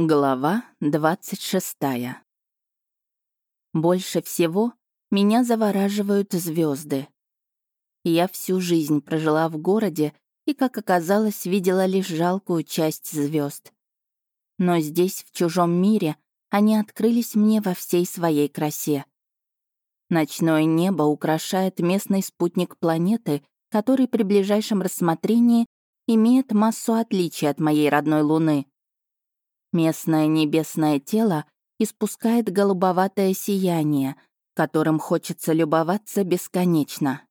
Глава 26. Больше всего меня завораживают звезды. Я всю жизнь прожила в городе и, как оказалось, видела лишь жалкую часть звезд. Но здесь, в чужом мире, они открылись мне во всей своей красе. Ночное небо украшает местный спутник планеты, который при ближайшем рассмотрении имеет массу отличий от моей родной Луны — Местное небесное тело испускает голубоватое сияние, которым хочется любоваться бесконечно.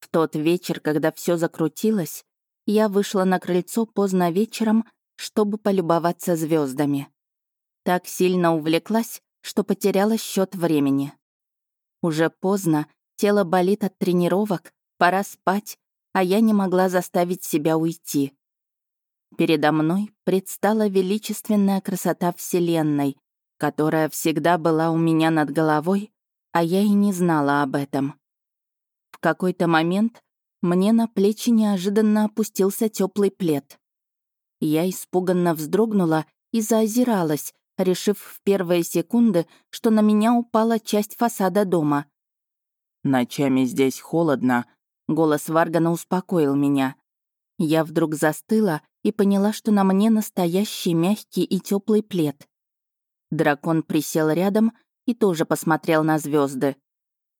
В тот вечер, когда все закрутилось, я вышла на крыльцо поздно вечером, чтобы полюбоваться звездами. Так сильно увлеклась, что потеряла счет времени. Уже поздно, тело болит от тренировок, пора спать, а я не могла заставить себя уйти. Передо мной предстала величественная красота Вселенной, которая всегда была у меня над головой, а я и не знала об этом. В какой-то момент мне на плечи неожиданно опустился теплый плед. Я испуганно вздрогнула и заозиралась, решив в первые секунды, что на меня упала часть фасада дома. «Ночами здесь холодно», — голос Варгана успокоил меня. Я вдруг застыла и поняла, что на мне настоящий мягкий и теплый плед. Дракон присел рядом и тоже посмотрел на звезды.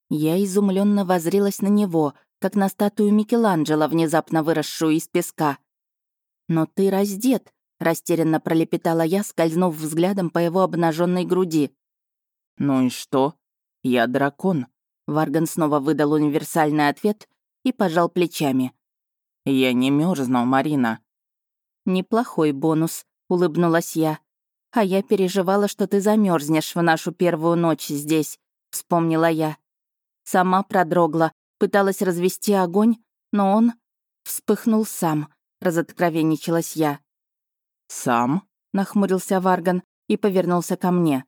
Я изумленно возрилась на него, как на статую Микеланджело, внезапно выросшую из песка. «Но ты раздет», — растерянно пролепетала я, скользнув взглядом по его обнаженной груди. «Ну и что? Я дракон», — Варган снова выдал универсальный ответ и пожал плечами. «Я не мерзну, Марина. «Неплохой бонус», — улыбнулась я. «А я переживала, что ты замерзнешь в нашу первую ночь здесь», — вспомнила я. Сама продрогла, пыталась развести огонь, но он вспыхнул сам, разоткровенничалась я. «Сам?» — нахмурился Варган и повернулся ко мне.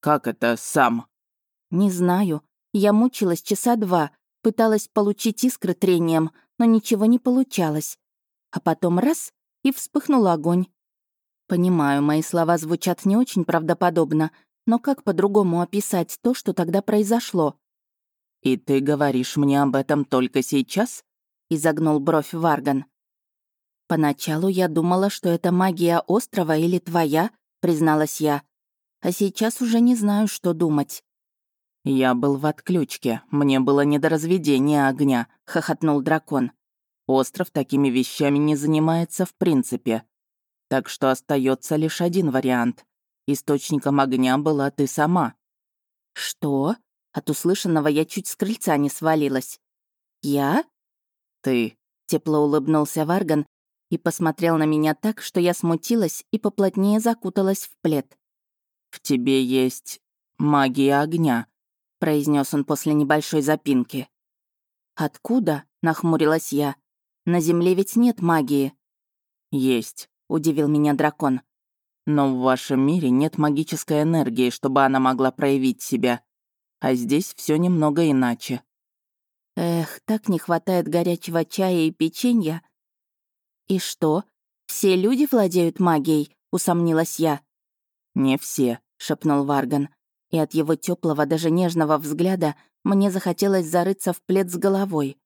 «Как это «сам»?» «Не знаю. Я мучилась часа два, пыталась получить искры трением, но ничего не получалось. А потом раз и вспыхнул огонь. Понимаю, мои слова звучат не очень правдоподобно, но как по-другому описать то, что тогда произошло? «И ты говоришь мне об этом только сейчас?» — изогнул бровь Варган. «Поначалу я думала, что это магия острова или твоя», — призналась я. «А сейчас уже не знаю, что думать». «Я был в отключке, мне было не до разведения огня», — хохотнул дракон. Остров такими вещами не занимается в принципе. Так что остается лишь один вариант. Источником огня была ты сама. Что? От услышанного я чуть с крыльца не свалилась. Я? Ты. Тепло улыбнулся Варган и посмотрел на меня так, что я смутилась и поплотнее закуталась в плед. «В тебе есть магия огня», — произнес он после небольшой запинки. «Откуда?» — нахмурилась я. На Земле ведь нет магии». «Есть», — удивил меня дракон. «Но в вашем мире нет магической энергии, чтобы она могла проявить себя. А здесь все немного иначе». «Эх, так не хватает горячего чая и печенья». «И что, все люди владеют магией?» — усомнилась я. «Не все», — шепнул Варган. И от его теплого, даже нежного взгляда мне захотелось зарыться в плед с головой.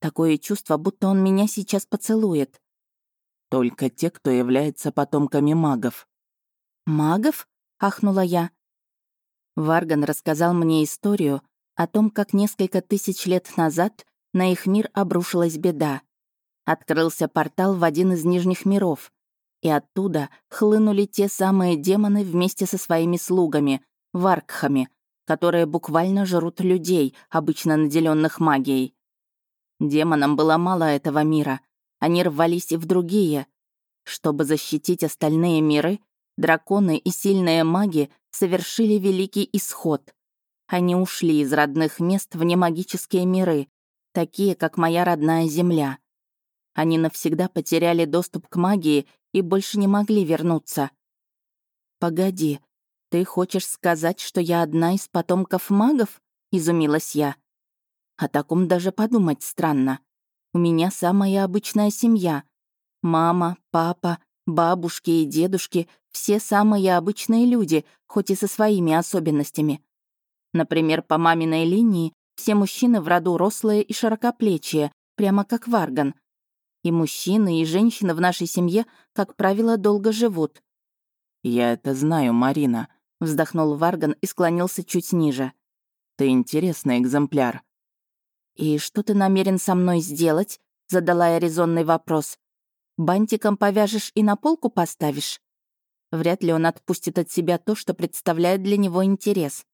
Такое чувство, будто он меня сейчас поцелует. Только те, кто является потомками магов. «Магов?» — ахнула я. Варган рассказал мне историю о том, как несколько тысяч лет назад на их мир обрушилась беда. Открылся портал в один из нижних миров, и оттуда хлынули те самые демоны вместе со своими слугами, варкхами, которые буквально жрут людей, обычно наделенных магией. Демонам было мало этого мира. Они рвались и в другие. Чтобы защитить остальные миры, драконы и сильные маги совершили великий исход. Они ушли из родных мест в немагические миры, такие, как моя родная Земля. Они навсегда потеряли доступ к магии и больше не могли вернуться. «Погоди, ты хочешь сказать, что я одна из потомков магов?» — изумилась я. О таком даже подумать странно. У меня самая обычная семья. Мама, папа, Бабушки и дедушки — все самые обычные люди, хоть и со своими особенностями. Например, по маминой линии все мужчины в роду рослые и широкоплечие, прямо как Варган. И мужчины, и женщины в нашей семье, как правило, долго живут. «Я это знаю, Марина», — вздохнул Варган и склонился чуть ниже. «Ты интересный экземпляр». «И что ты намерен со мной сделать?» — задала я резонный вопрос. «Бантиком повяжешь и на полку поставишь?» Вряд ли он отпустит от себя то, что представляет для него интерес.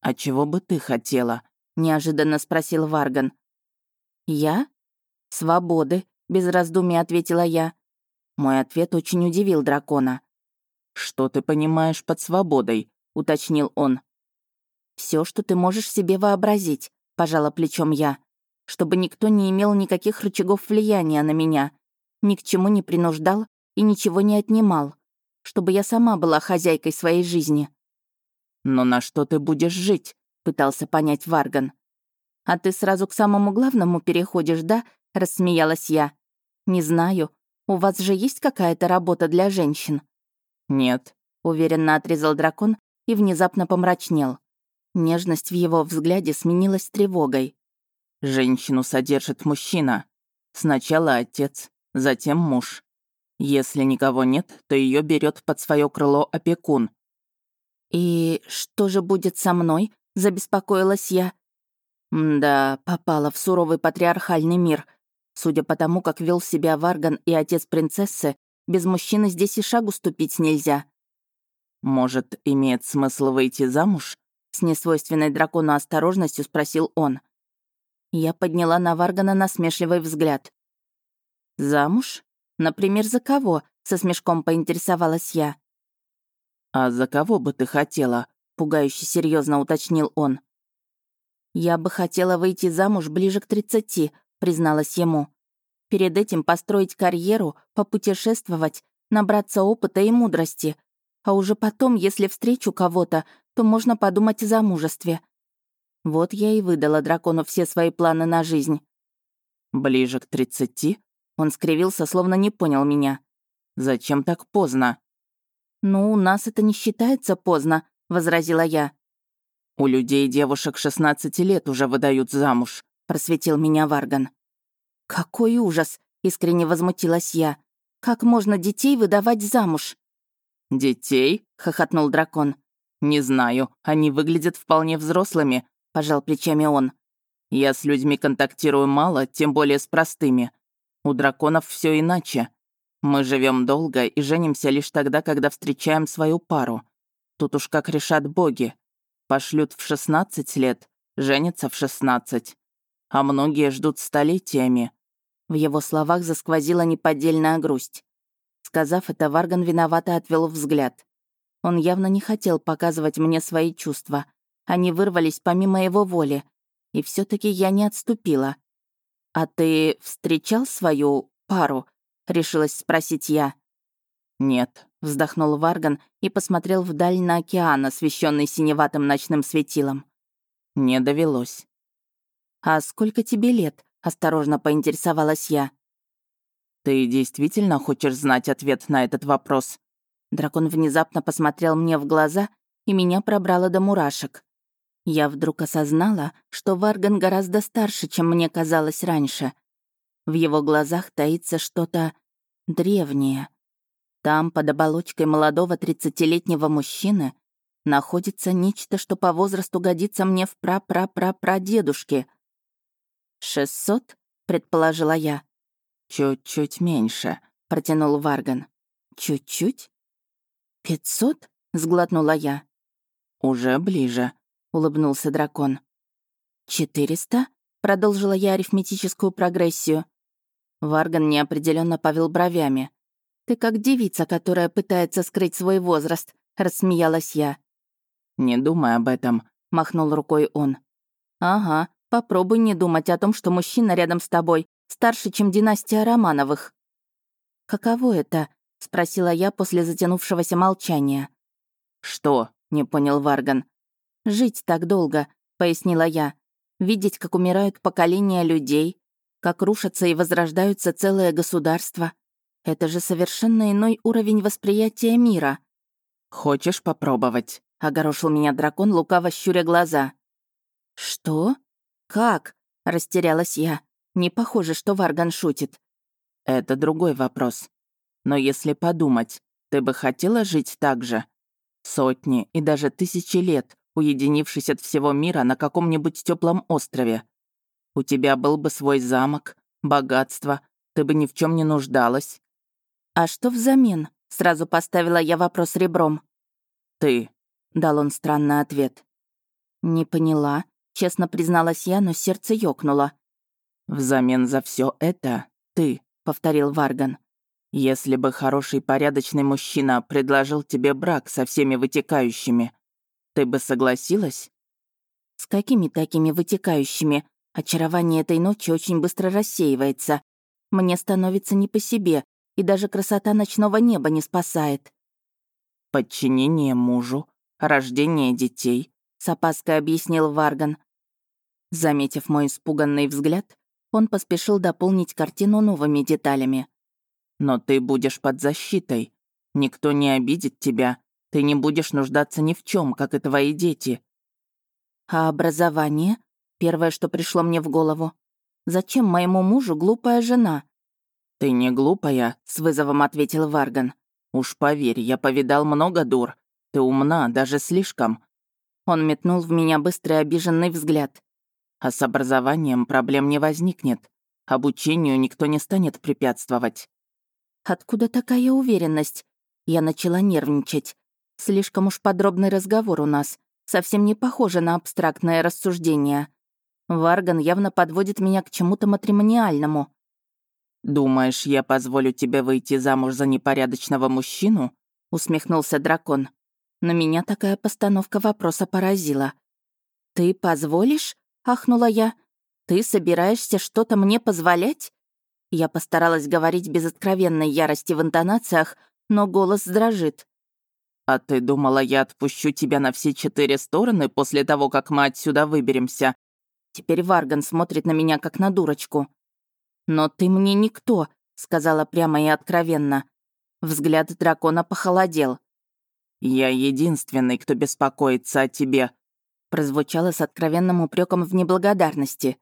«А чего бы ты хотела?» — неожиданно спросил Варган. «Я? Свободы», — без раздумий ответила я. Мой ответ очень удивил дракона. «Что ты понимаешь под свободой?» — уточнил он. Все, что ты можешь себе вообразить», — пожала плечом я. «Чтобы никто не имел никаких рычагов влияния на меня, ни к чему не принуждал и ничего не отнимал. Чтобы я сама была хозяйкой своей жизни». «Но на что ты будешь жить?» — пытался понять Варган. «А ты сразу к самому главному переходишь, да?» — рассмеялась я. «Не знаю. У вас же есть какая-то работа для женщин?» «Нет», — уверенно отрезал дракон и внезапно помрачнел. Нежность в его взгляде сменилась тревогой. «Женщину содержит мужчина. Сначала отец, затем муж. Если никого нет, то ее берет под свое крыло опекун». «И что же будет со мной?» — забеспокоилась я. Да, попала в суровый патриархальный мир. Судя по тому, как вел себя Варган и отец принцессы, без мужчины здесь и шагу ступить нельзя. «Может, имеет смысл выйти замуж?» С несвойственной дракону осторожностью спросил он. Я подняла на Варгана насмешливый взгляд. «Замуж? Например, за кого?» — со смешком поинтересовалась я. «А за кого бы ты хотела?» — пугающе серьезно уточнил он. «Я бы хотела выйти замуж ближе к тридцати», — призналась ему. Перед этим построить карьеру, попутешествовать, набраться опыта и мудрости. А уже потом, если встречу кого-то, то можно подумать о замужестве. Вот я и выдала дракону все свои планы на жизнь. «Ближе к тридцати?» Он скривился, словно не понял меня. «Зачем так поздно?» «Ну, у нас это не считается поздно», — возразила я. «У людей девушек 16 лет уже выдают замуж», — просветил меня Варган. «Какой ужас!» — искренне возмутилась я. «Как можно детей выдавать замуж?» «Детей?» — хохотнул дракон. «Не знаю, они выглядят вполне взрослыми», — пожал плечами он. «Я с людьми контактирую мало, тем более с простыми. У драконов все иначе. Мы живем долго и женимся лишь тогда, когда встречаем свою пару. Тут уж как решат боги. Пошлют в 16 лет, женятся в 16 а многие ждут столетиями». В его словах засквозила неподдельная грусть. Сказав это, Варган виновато отвел взгляд. Он явно не хотел показывать мне свои чувства. Они вырвались помимо его воли. И все таки я не отступила. «А ты встречал свою пару?» — решилась спросить я. «Нет», — вздохнул Варган и посмотрел вдаль на океан, освещенный синеватым ночным светилом. «Не довелось». «А сколько тебе лет?» — осторожно поинтересовалась я. «Ты действительно хочешь знать ответ на этот вопрос?» Дракон внезапно посмотрел мне в глаза, и меня пробрало до мурашек. Я вдруг осознала, что Варган гораздо старше, чем мне казалось раньше. В его глазах таится что-то древнее. Там, под оболочкой молодого тридцатилетнего мужчины, находится нечто, что по возрасту годится мне в пра-пра-пра-прадедушке. «Шестьсот?» — предположила я. «Чуть-чуть меньше», — протянул Варган. «Чуть-чуть?» «Пятьсот?» — сглотнула я. «Уже ближе», — улыбнулся дракон. «Четыреста?» — продолжила я арифметическую прогрессию. Варган неопределенно повел бровями. «Ты как девица, которая пытается скрыть свой возраст», — рассмеялась я. «Не думай об этом», — махнул рукой он. «Ага, Попробуй не думать о том, что мужчина рядом с тобой старше, чем династия Романовых». «Каково это?» — спросила я после затянувшегося молчания. «Что?» — не понял Варган. «Жить так долго», — пояснила я. «Видеть, как умирают поколения людей, как рушатся и возрождаются целые государства. Это же совершенно иной уровень восприятия мира. «Хочешь попробовать?» — огорошил меня дракон, лукаво щуря глаза. «Что? Как?» — растерялась я. Не похоже, что Варган шутит. «Это другой вопрос. Но если подумать, ты бы хотела жить так же? Сотни и даже тысячи лет, уединившись от всего мира на каком-нибудь теплом острове. У тебя был бы свой замок, богатство, ты бы ни в чем не нуждалась». «А что взамен?» Сразу поставила я вопрос ребром. «Ты», — дал он странный ответ. «Не поняла», — честно призналась я, но сердце ёкнуло. «Взамен за все это ты», — повторил Варган. «Если бы хороший порядочный мужчина предложил тебе брак со всеми вытекающими, ты бы согласилась?» «С какими такими вытекающими? Очарование этой ночи очень быстро рассеивается. Мне становится не по себе, и даже красота ночного неба не спасает. «Подчинение мужу, рождение детей», — с опаской объяснил Варган. Заметив мой испуганный взгляд, он поспешил дополнить картину новыми деталями. «Но ты будешь под защитой. Никто не обидит тебя. Ты не будешь нуждаться ни в чем, как и твои дети». «А образование?» — первое, что пришло мне в голову. «Зачем моему мужу глупая жена?» «Ты не глупая», — с вызовом ответил Варган. «Уж поверь, я повидал много дур. Ты умна, даже слишком». Он метнул в меня быстрый обиженный взгляд. «А с образованием проблем не возникнет. Обучению никто не станет препятствовать». «Откуда такая уверенность?» Я начала нервничать. Слишком уж подробный разговор у нас. Совсем не похоже на абстрактное рассуждение. Варган явно подводит меня к чему-то матримониальному. «Думаешь, я позволю тебе выйти замуж за непорядочного мужчину?» — усмехнулся дракон. Но меня такая постановка вопроса поразила. «Ты позволишь?» — ахнула я. «Ты собираешься что-то мне позволять?» Я постаралась говорить без откровенной ярости в интонациях, но голос дрожит. «А ты думала, я отпущу тебя на все четыре стороны после того, как мы отсюда выберемся?» Теперь Варган смотрит на меня, как на дурочку. «Но ты мне никто», — сказала прямо и откровенно. Взгляд дракона похолодел. «Я единственный, кто беспокоится о тебе», — прозвучало с откровенным упреком в неблагодарности.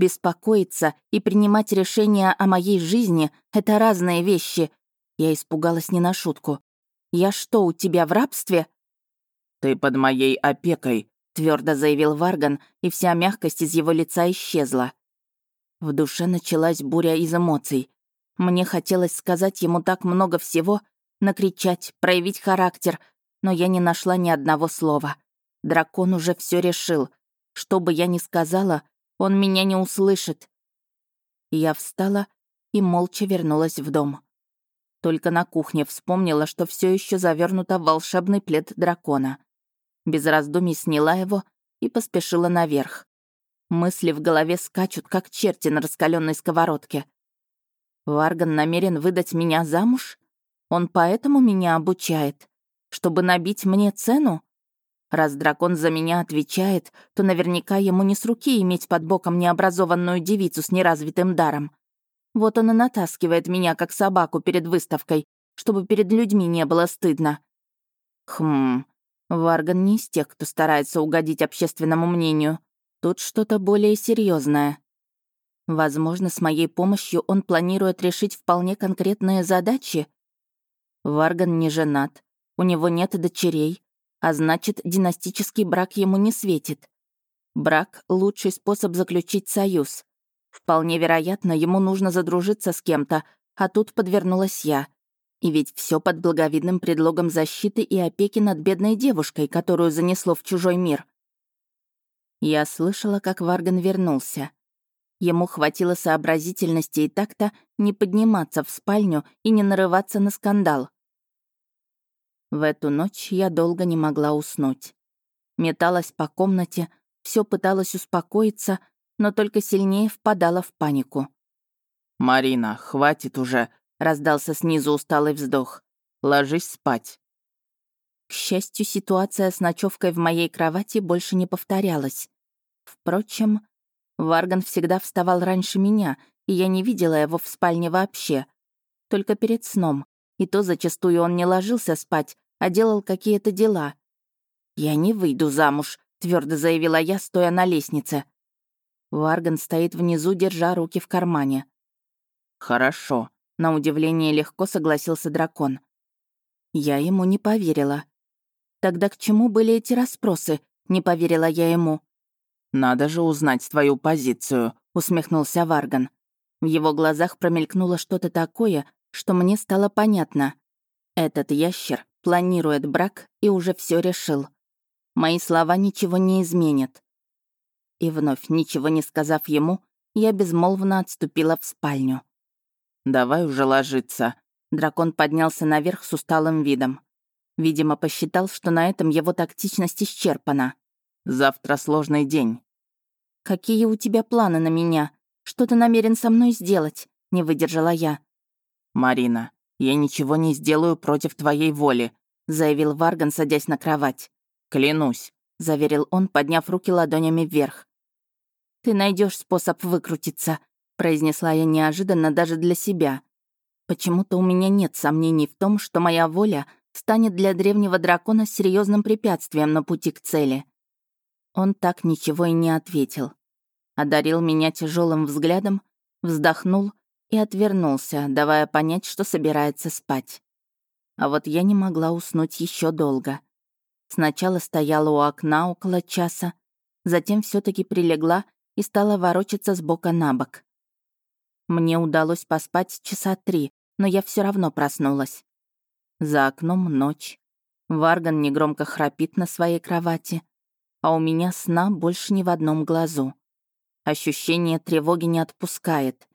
«Беспокоиться и принимать решения о моей жизни — это разные вещи». Я испугалась не на шутку. «Я что, у тебя в рабстве?» «Ты под моей опекой», — твердо заявил Варган, и вся мягкость из его лица исчезла. В душе началась буря из эмоций. Мне хотелось сказать ему так много всего, накричать, проявить характер, но я не нашла ни одного слова. Дракон уже все решил. Что бы я ни сказала, он меня не услышит. Я встала и молча вернулась в дом. Только на кухне вспомнила, что все еще завернуто в волшебный плед дракона. Без раздумий сняла его и поспешила наверх. Мысли в голове скачут, как черти на раскаленной сковородке. Варган намерен выдать меня замуж? Он поэтому меня обучает? Чтобы набить мне цену? Раз дракон за меня отвечает, то наверняка ему не с руки иметь под боком необразованную девицу с неразвитым даром. Вот он и натаскивает меня, как собаку перед выставкой, чтобы перед людьми не было стыдно. Хм, Варган не из тех, кто старается угодить общественному мнению. Тут что-то более серьезное. Возможно, с моей помощью он планирует решить вполне конкретные задачи. Варган не женат, у него нет дочерей, а значит, династический брак ему не светит. Брак — лучший способ заключить союз. Вполне вероятно, ему нужно задружиться с кем-то, а тут подвернулась я. И ведь все под благовидным предлогом защиты и опеки над бедной девушкой, которую занесло в чужой мир. Я слышала, как Варган вернулся. Ему хватило сообразительности и так-то не подниматься в спальню и не нарываться на скандал. В эту ночь я долго не могла уснуть. Металась по комнате, все пыталась успокоиться, но только сильнее впадала в панику. «Марина, хватит уже!» — раздался снизу усталый вздох. «Ложись спать». К счастью, ситуация с ночевкой в моей кровати больше не повторялась. Впрочем, Варган всегда вставал раньше меня, и я не видела его в спальне вообще. только перед сном. И то зачастую он не ложился спать, а делал какие-то дела. «Я не выйду замуж», — твердо заявила я, стоя на лестнице. Варган стоит внизу, держа руки в кармане. «Хорошо», — на удивление легко согласился дракон. Я ему не поверила. Тогда к чему были эти расспросы? Не поверила я ему. «Надо же узнать твою позицию», — усмехнулся Варган. В его глазах промелькнуло что-то такое, что мне стало понятно. Этот ящер планирует брак и уже все решил. Мои слова ничего не изменят. И вновь, ничего не сказав ему, я безмолвно отступила в спальню. «Давай уже ложиться». Дракон поднялся наверх с усталым видом. Видимо, посчитал, что на этом его тактичность исчерпана. «Завтра сложный день». «Какие у тебя планы на меня? Что ты намерен со мной сделать?» — не выдержала я. «Марина, я ничего не сделаю против твоей воли», — заявил Варган, садясь на кровать. «Клянусь», — заверил он, подняв руки ладонями вверх. «Ты найдешь способ выкрутиться», — произнесла я неожиданно даже для себя. Почему-то у меня нет сомнений в том, что моя воля станет для древнего дракона серьезным препятствием на пути к цели. Он так ничего и не ответил. Одарил меня тяжелым взглядом, вздохнул и отвернулся, давая понять, что собирается спать. А вот я не могла уснуть еще долго. Сначала стояла у окна около часа, затем все таки прилегла и стала ворочаться с бока на бок. Мне удалось поспать часа три, но я все равно проснулась. За окном ночь. Варган негромко храпит на своей кровати, а у меня сна больше ни в одном глазу. Ощущение тревоги не отпускает.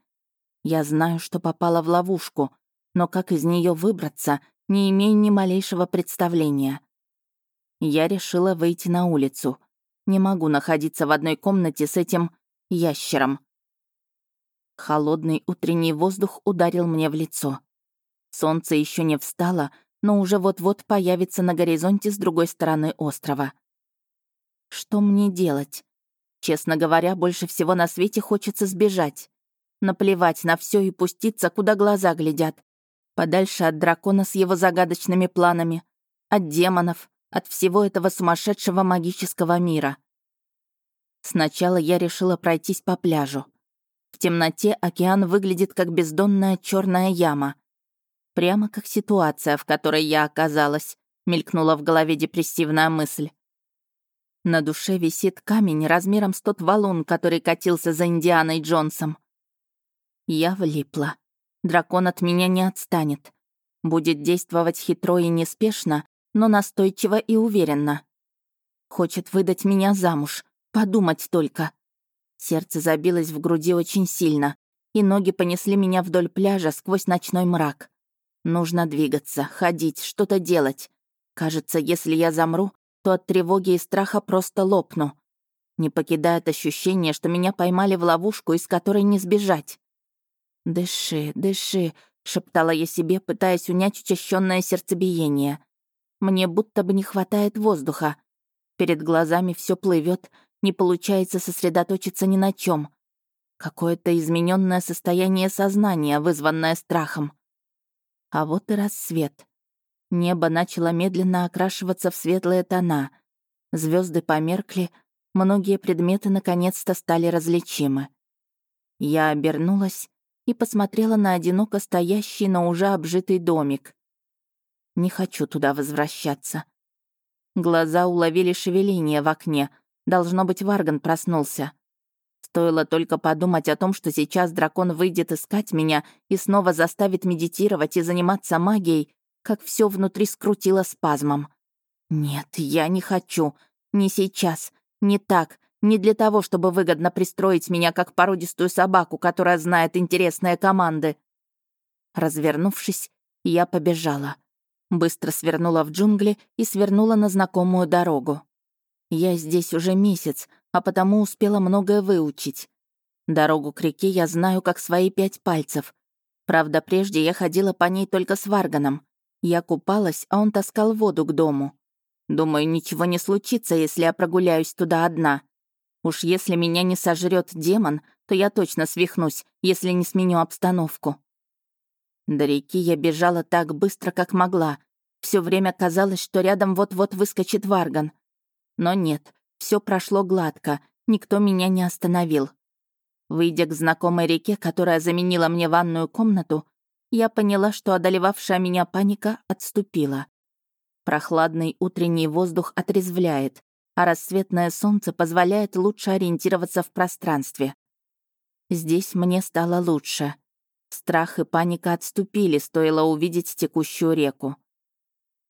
Я знаю, что попала в ловушку, но как из нее выбраться, не имею ни малейшего представления. Я решила выйти на улицу. Не могу находиться в одной комнате с этим ящером. Холодный утренний воздух ударил мне в лицо. Солнце еще не встало, но уже вот-вот появится на горизонте с другой стороны острова. Что мне делать? Честно говоря, больше всего на свете хочется сбежать. Наплевать на все и пуститься, куда глаза глядят. Подальше от дракона с его загадочными планами, от демонов, от всего этого сумасшедшего магического мира. Сначала я решила пройтись по пляжу. В темноте океан выглядит как бездонная черная яма. Прямо как ситуация, в которой я оказалась, мелькнула в голове депрессивная мысль. На душе висит камень размером с тот валун, который катился за Индианой Джонсом. Я влипла. Дракон от меня не отстанет. Будет действовать хитро и неспешно, но настойчиво и уверенно. Хочет выдать меня замуж. Подумать только. Сердце забилось в груди очень сильно, и ноги понесли меня вдоль пляжа сквозь ночной мрак. Нужно двигаться, ходить, что-то делать. Кажется, если я замру, то от тревоги и страха просто лопну. Не покидает ощущение, что меня поймали в ловушку, из которой не сбежать. «Дыши, дыши», — шептала я себе, пытаясь унять учащенное сердцебиение. Мне будто бы не хватает воздуха. Перед глазами все плывет, не получается сосредоточиться ни на чем. Какое-то измененное состояние сознания, вызванное страхом. А вот и рассвет. Небо начало медленно окрашиваться в светлые тона. Звезды померкли, многие предметы наконец-то стали различимы. Я обернулась и посмотрела на одиноко стоящий, но уже обжитый домик. Не хочу туда возвращаться. Глаза уловили шевеление в окне. Должно быть, Варган проснулся. Стоило только подумать о том, что сейчас дракон выйдет искать меня и снова заставит медитировать и заниматься магией, как все внутри скрутило спазмом. Нет, я не хочу. Не сейчас. Не так. Не для того, чтобы выгодно пристроить меня как породистую собаку, которая знает интересные команды. Развернувшись, я побежала. Быстро свернула в джунгли и свернула на знакомую дорогу. Я здесь уже месяц, а потому успела многое выучить. Дорогу к реке я знаю как свои пять пальцев. Правда, прежде я ходила по ней только с Варганом. Я купалась, а он таскал воду к дому. Думаю, ничего не случится, если я прогуляюсь туда одна. Уж если меня не сожрет демон, то я точно свихнусь, если не сменю обстановку. До реки я бежала так быстро, как могла. Все время казалось, что рядом вот-вот выскочит Варган. Но нет, все прошло гладко, никто меня не остановил. Выйдя к знакомой реке, которая заменила мне ванную комнату, я поняла, что одолевавшая меня паника отступила. Прохладный утренний воздух отрезвляет, а рассветное солнце позволяет лучше ориентироваться в пространстве. Здесь мне стало лучше. Страх и паника отступили, стоило увидеть текущую реку.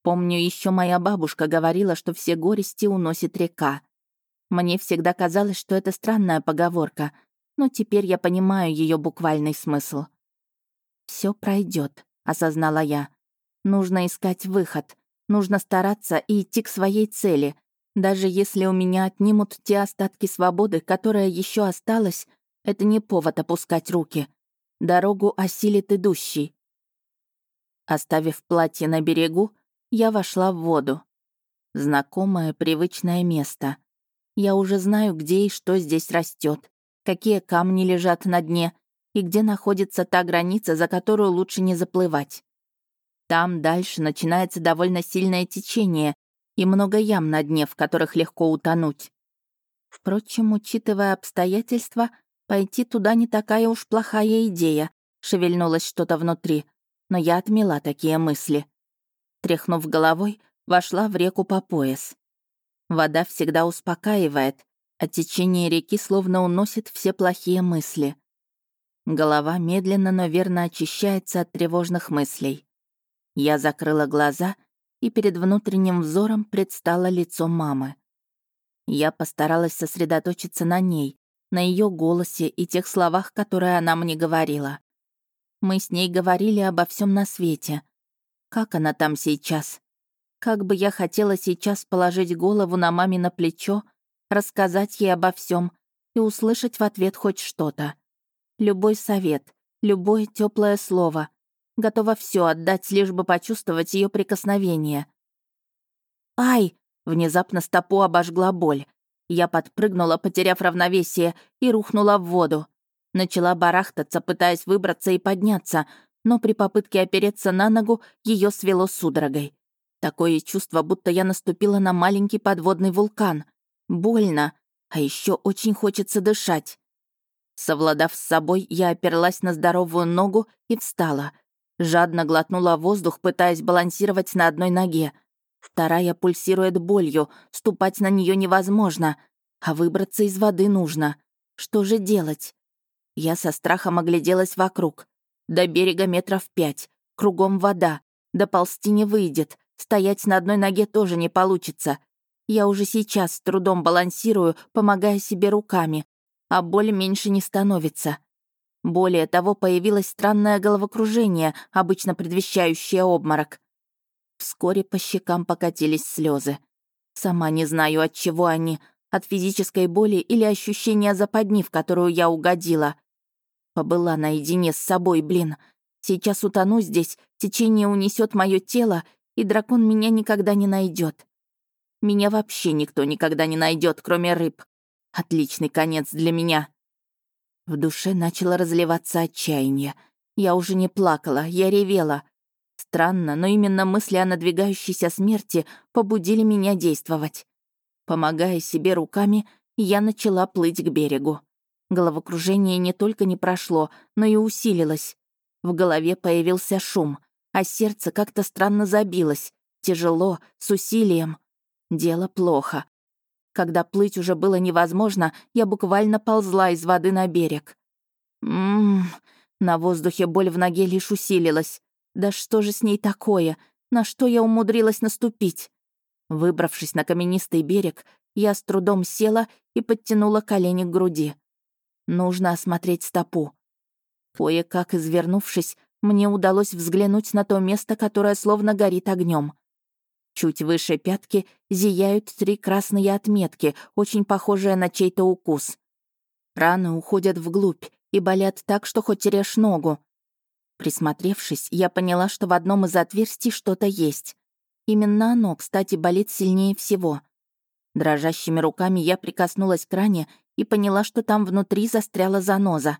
Помню, еще моя бабушка говорила, что все горести уносит река. Мне всегда казалось, что это странная поговорка, но теперь я понимаю ее буквальный смысл. Все пройдет, осознала я. Нужно искать выход, нужно стараться и идти к своей цели, даже если у меня отнимут те остатки свободы, которая еще осталась, это не повод опускать руки. Дорогу осилит идущий. Оставив платье на берегу, я вошла в воду. Знакомое, привычное место. Я уже знаю, где и что здесь растет, какие камни лежат на дне и где находится та граница, за которую лучше не заплывать. Там дальше начинается довольно сильное течение и много ям на дне, в которых легко утонуть. Впрочем, учитывая обстоятельства, Пойти туда не такая уж плохая идея, шевельнулось что-то внутри, но я отмела такие мысли. Тряхнув головой, вошла в реку по пояс. Вода всегда успокаивает, а течение реки словно уносит все плохие мысли. Голова медленно, но верно очищается от тревожных мыслей. Я закрыла глаза, и перед внутренним взором предстало лицо мамы. Я постаралась сосредоточиться на ней, на ее голосе и тех словах, которые она мне говорила. Мы с ней говорили обо всем на свете. Как она там сейчас? Как бы я хотела сейчас положить голову на маме на плечо, рассказать ей обо всем и услышать в ответ хоть что-то. Любой совет, любое теплое слово. Готова все отдать, лишь бы почувствовать ее прикосновение. «Ай!» — внезапно стопу обожгла боль. Я подпрыгнула, потеряв равновесие, и рухнула в воду. Начала барахтаться, пытаясь выбраться и подняться, но при попытке опереться на ногу ее свело судорогой. Такое чувство, будто я наступила на маленький подводный вулкан. Больно, а еще очень хочется дышать. Совладав с собой, я оперлась на здоровую ногу и встала. Жадно глотнула воздух, пытаясь балансировать на одной ноге — Вторая пульсирует болью, ступать на нее невозможно, а выбраться из воды нужно. Что же делать? Я со страхом огляделась вокруг. До берега метров пять, кругом вода. Доползти не выйдет, стоять на одной ноге тоже не получится. Я уже сейчас с трудом балансирую, помогая себе руками, а боль меньше не становится. Более того, появилось странное головокружение, обычно предвещающее обморок. Вскоре по щекам покатились слезы. Сама не знаю, от чего они, от физической боли или ощущения западни, в которую я угодила. Побыла наедине с собой, блин. Сейчас утону здесь, течение унесет мое тело, и дракон меня никогда не найдет. Меня вообще никто никогда не найдет, кроме рыб. Отличный конец для меня. В душе начало разливаться отчаяние. Я уже не плакала, я ревела. Странно, но именно мысли о надвигающейся смерти побудили меня действовать. Помогая себе руками, я начала плыть к берегу. Головокружение не только не прошло, но и усилилось. В голове появился шум, а сердце как-то странно забилось. Тяжело, с усилием. Дело плохо. Когда плыть уже было невозможно, я буквально ползла из воды на берег. Ммм, на воздухе боль в ноге лишь усилилась. Да что же с ней такое? На что я умудрилась наступить? Выбравшись на каменистый берег, я с трудом села и подтянула колени к груди. Нужно осмотреть стопу. Кое-как извернувшись, мне удалось взглянуть на то место, которое словно горит огнем. Чуть выше пятки зияют три красные отметки, очень похожие на чей-то укус. Раны уходят вглубь и болят так, что хоть режь ногу. Присмотревшись, я поняла, что в одном из отверстий что-то есть. Именно оно, кстати, болит сильнее всего. Дрожащими руками я прикоснулась к ране и поняла, что там внутри застряла заноза.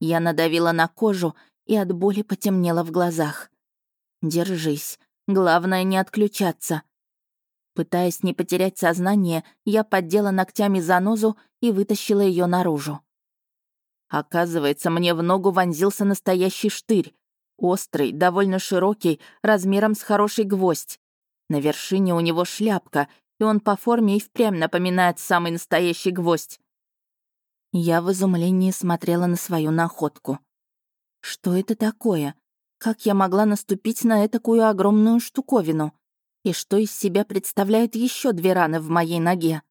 Я надавила на кожу, и от боли потемнело в глазах. «Держись. Главное, не отключаться». Пытаясь не потерять сознание, я поддела ногтями занозу и вытащила ее наружу. Оказывается, мне в ногу вонзился настоящий штырь. Острый, довольно широкий, размером с хороший гвоздь. На вершине у него шляпка, и он по форме и впрямь напоминает самый настоящий гвоздь. Я в изумлении смотрела на свою находку. Что это такое? Как я могла наступить на этакую огромную штуковину? И что из себя представляют еще две раны в моей ноге?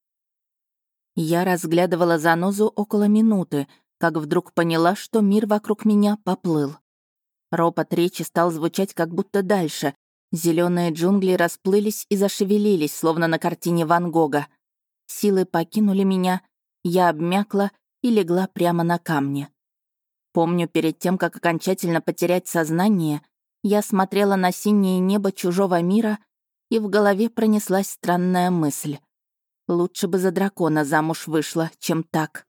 Я разглядывала занозу около минуты, как вдруг поняла, что мир вокруг меня поплыл. Ропот речи стал звучать как будто дальше. Зеленые джунгли расплылись и зашевелились, словно на картине Ван Гога. Силы покинули меня, я обмякла и легла прямо на камне. Помню, перед тем, как окончательно потерять сознание, я смотрела на синее небо чужого мира, и в голове пронеслась странная мысль. Лучше бы за дракона замуж вышла, чем так.